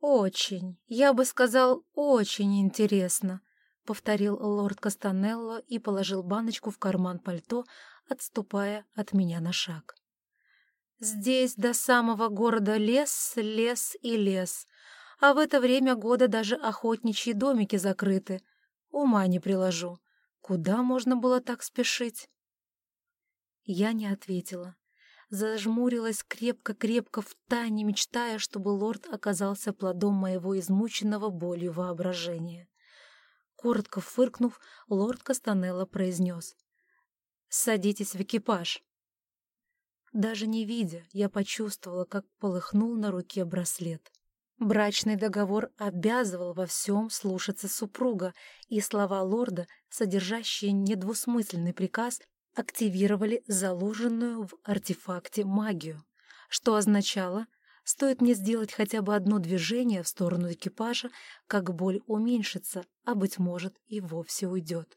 «Очень, я бы сказал, очень интересно», — повторил лорд Кастанелло и положил баночку в карман пальто, отступая от меня на шаг. «Здесь до самого города лес, лес и лес, а в это время года даже охотничьи домики закрыты. Ума не приложу. Куда можно было так спешить?» Я не ответила зажмурилась крепко-крепко в тайне, мечтая, чтобы лорд оказался плодом моего измученного болью воображения. Коротко фыркнув, лорд Кастанелло произнес. «Садитесь в экипаж». Даже не видя, я почувствовала, как полыхнул на руке браслет. Брачный договор обязывал во всем слушаться супруга, и слова лорда, содержащие недвусмысленный приказ, активировали заложенную в артефакте магию, что означало, стоит мне сделать хотя бы одно движение в сторону экипажа, как боль уменьшится, а, быть может, и вовсе уйдет.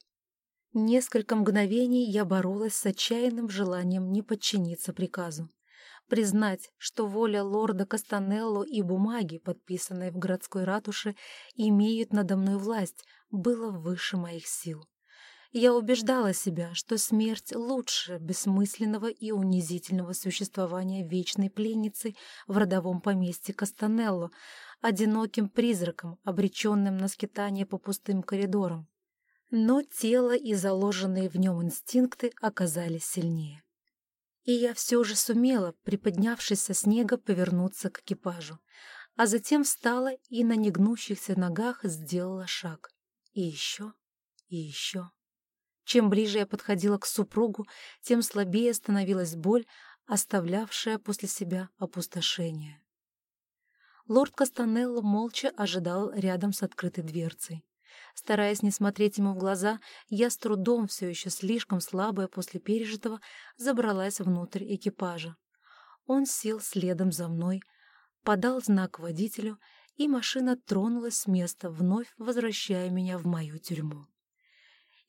Несколько мгновений я боролась с отчаянным желанием не подчиниться приказу. Признать, что воля лорда Кастанелло и бумаги, подписанные в городской ратуше, имеют надо мной власть, было выше моих сил. Я убеждала себя, что смерть лучше бессмысленного и унизительного существования вечной пленницы в родовом поместье Кастанелло, одиноким призраком, обреченным на скитание по пустым коридорам. Но тело и заложенные в нем инстинкты оказались сильнее. И я все же сумела, приподнявшись со снега, повернуться к экипажу, а затем встала и на негнущихся ногах сделала шаг. И еще, и еще. Чем ближе я подходила к супругу, тем слабее становилась боль, оставлявшая после себя опустошение. Лорд Кастанелло молча ожидал рядом с открытой дверцей. Стараясь не смотреть ему в глаза, я с трудом, все еще слишком слабая после пережитого, забралась внутрь экипажа. Он сел следом за мной, подал знак водителю, и машина тронулась с места, вновь возвращая меня в мою тюрьму.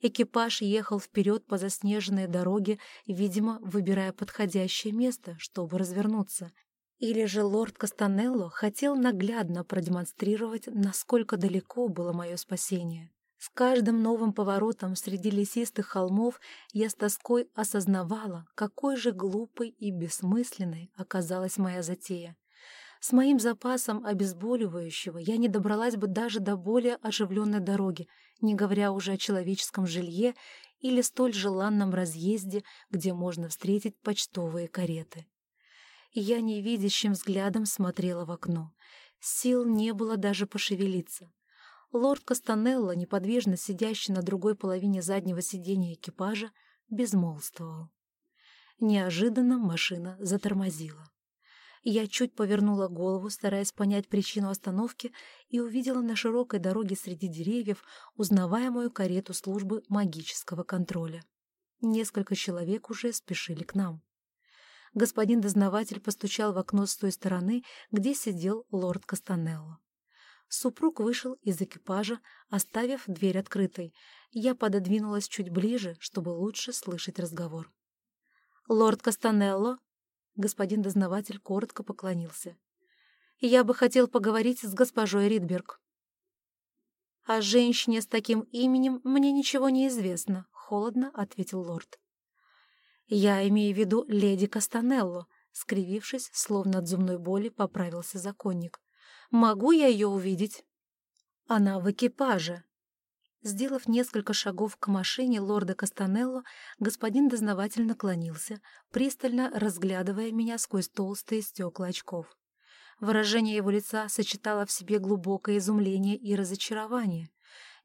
Экипаж ехал вперед по заснеженной дороге, видимо, выбирая подходящее место, чтобы развернуться. Или же лорд Кастанелло хотел наглядно продемонстрировать, насколько далеко было мое спасение. С каждым новым поворотом среди лесистых холмов я с тоской осознавала, какой же глупой и бессмысленной оказалась моя затея. С моим запасом обезболивающего я не добралась бы даже до более оживленной дороги, не говоря уже о человеческом жилье или столь желанном разъезде, где можно встретить почтовые кареты. Я невидящим взглядом смотрела в окно. Сил не было даже пошевелиться. Лорд Кастанелло, неподвижно сидящий на другой половине заднего сиденья экипажа, безмолвствовал. Неожиданно машина затормозила. Я чуть повернула голову, стараясь понять причину остановки, и увидела на широкой дороге среди деревьев узнаваемую карету службы магического контроля. Несколько человек уже спешили к нам. Господин дознаватель постучал в окно с той стороны, где сидел лорд Кастанелло. Супруг вышел из экипажа, оставив дверь открытой. Я пододвинулась чуть ближе, чтобы лучше слышать разговор. «Лорд Кастанелло?» Господин дознаватель коротко поклонился. «Я бы хотел поговорить с госпожой Ридберг». «О женщине с таким именем мне ничего не известно», — холодно ответил лорд. «Я имею в виду леди Кастанелло», — скривившись, словно от зубной боли, поправился законник. «Могу я ее увидеть?» «Она в экипаже», Сделав несколько шагов к машине лорда Кастанелло, господин дознаватель наклонился, пристально разглядывая меня сквозь толстые стекла очков. Выражение его лица сочетало в себе глубокое изумление и разочарование.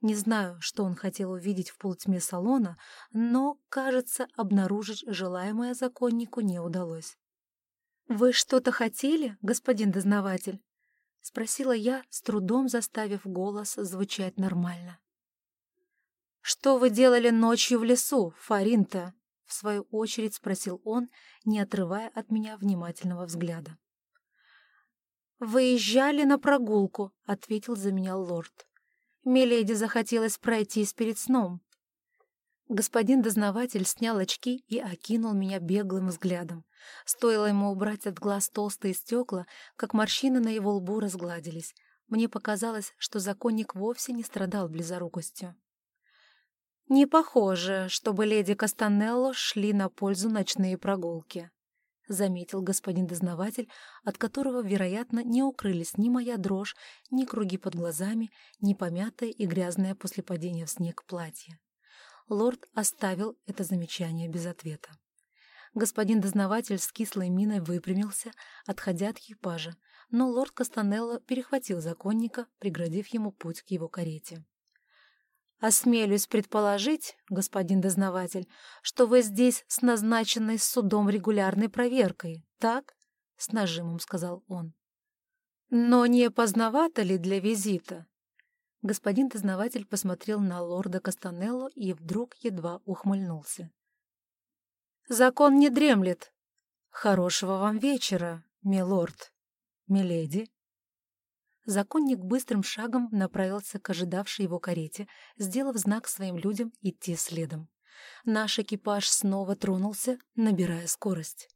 Не знаю, что он хотел увидеть в полутьме салона, но, кажется, обнаружить желаемое законнику не удалось. «Вы что-то хотели, господин дознаватель?» — спросила я, с трудом заставив голос звучать нормально. «Что вы делали ночью в лесу, Фаринта?» — в свою очередь спросил он, не отрывая от меня внимательного взгляда. «Выезжали на прогулку», — ответил за меня лорд. «Миледи захотелось пройтись перед сном». Господин дознаватель снял очки и окинул меня беглым взглядом. Стоило ему убрать от глаз толстые стекла, как морщины на его лбу разгладились. Мне показалось, что законник вовсе не страдал близорукостью. «Не похоже, чтобы леди Кастанелло шли на пользу ночные прогулки», — заметил господин дознаватель, от которого, вероятно, не укрылись ни моя дрожь, ни круги под глазами, ни помятое и грязное после падения в снег платье. Лорд оставил это замечание без ответа. Господин дознаватель с кислой миной выпрямился, отходя от экипажа, но лорд Кастанелло перехватил законника, преградив ему путь к его карете. «Осмелюсь предположить, господин дознаватель, что вы здесь с назначенной судом регулярной проверкой, так?» — с нажимом сказал он. «Но не поздновато ли для визита?» Господин дознаватель посмотрел на лорда Кастанелло и вдруг едва ухмыльнулся. «Закон не дремлет. Хорошего вам вечера, милорд, миледи». Законник быстрым шагом направился к ожидавшей его карете, сделав знак своим людям идти следом. Наш экипаж снова тронулся, набирая скорость.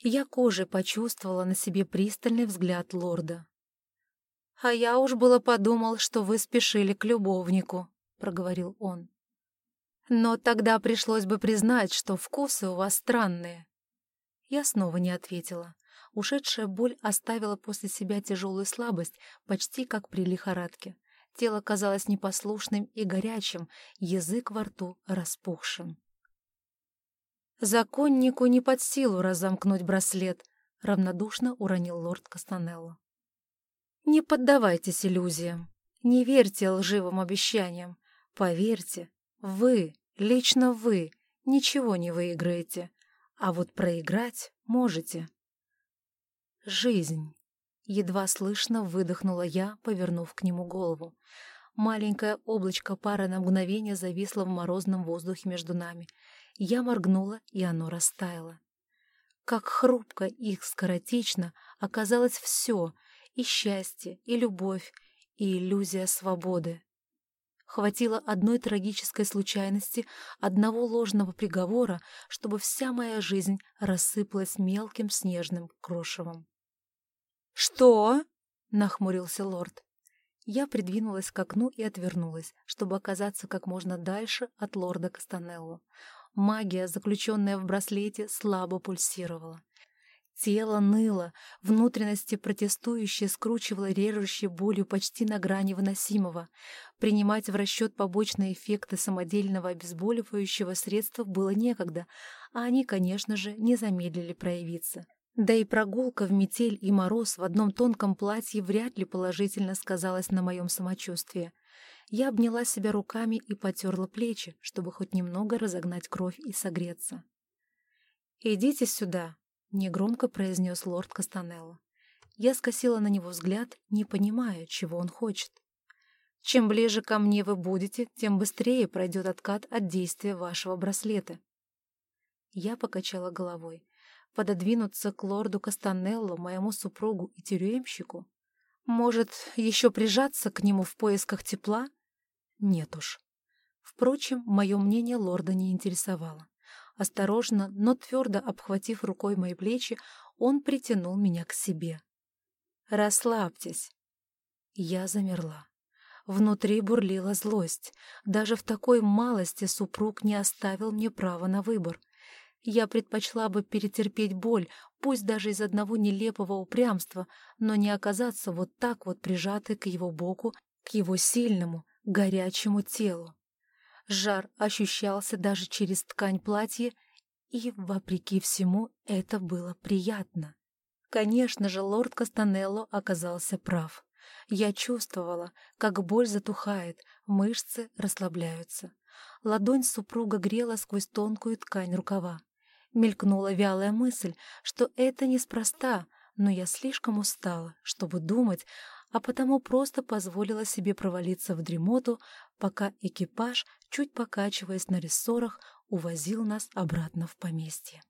Я кожей почувствовала на себе пристальный взгляд лорда. «А я уж было подумал, что вы спешили к любовнику», — проговорил он. «Но тогда пришлось бы признать, что вкусы у вас странные». Я снова не ответила. Ушедшая боль оставила после себя тяжелую слабость, почти как при лихорадке. Тело казалось непослушным и горячим, язык во рту распухшим. «Законнику не под силу разомкнуть браслет», — равнодушно уронил лорд Кастанелло. «Не поддавайтесь иллюзиям, не верьте лживым обещаниям. Поверьте, вы, лично вы, ничего не выиграете, а вот проиграть можете». «Жизнь!» — едва слышно выдохнула я, повернув к нему голову. Маленькое облачко пара на мгновение зависло в морозном воздухе между нами. Я моргнула, и оно растаяло. Как хрупко и скоротечно оказалось все — и счастье, и любовь, и иллюзия свободы. Хватило одной трагической случайности, одного ложного приговора, чтобы вся моя жизнь рассыпалась мелким снежным крошевом. «Что?» — нахмурился лорд. Я придвинулась к окну и отвернулась, чтобы оказаться как можно дальше от лорда Кастанелло. Магия, заключенная в браслете, слабо пульсировала. Тело ныло, внутренности протестующие скручивало режущей болью почти на грани выносимого. Принимать в расчет побочные эффекты самодельного обезболивающего средства было некогда, а они, конечно же, не замедлили проявиться. Да и прогулка в метель и мороз в одном тонком платье вряд ли положительно сказалась на моем самочувствии. Я обняла себя руками и потерла плечи, чтобы хоть немного разогнать кровь и согреться. «Идите сюда», — негромко произнес лорд Кастанелло. Я скосила на него взгляд, не понимая, чего он хочет. «Чем ближе ко мне вы будете, тем быстрее пройдет откат от действия вашего браслета». Я покачала головой пододвинуться к лорду Кастанелло, моему супругу и тюремщику? Может, еще прижаться к нему в поисках тепла? Нет уж. Впрочем, мое мнение лорда не интересовало. Осторожно, но твердо обхватив рукой мои плечи, он притянул меня к себе. «Расслабьтесь». Я замерла. Внутри бурлила злость. Даже в такой малости супруг не оставил мне права на выбор — я предпочла бы перетерпеть боль, пусть даже из одного нелепого упрямства, но не оказаться вот так вот прижатой к его боку, к его сильному, горячему телу. Жар ощущался даже через ткань платья, и, вопреки всему, это было приятно. Конечно же, лорд Кастанелло оказался прав. Я чувствовала, как боль затухает, мышцы расслабляются. Ладонь супруга грела сквозь тонкую ткань рукава. Мелькнула вялая мысль, что это неспроста, но я слишком устала, чтобы думать, а потому просто позволила себе провалиться в дремоту, пока экипаж, чуть покачиваясь на рессорах, увозил нас обратно в поместье.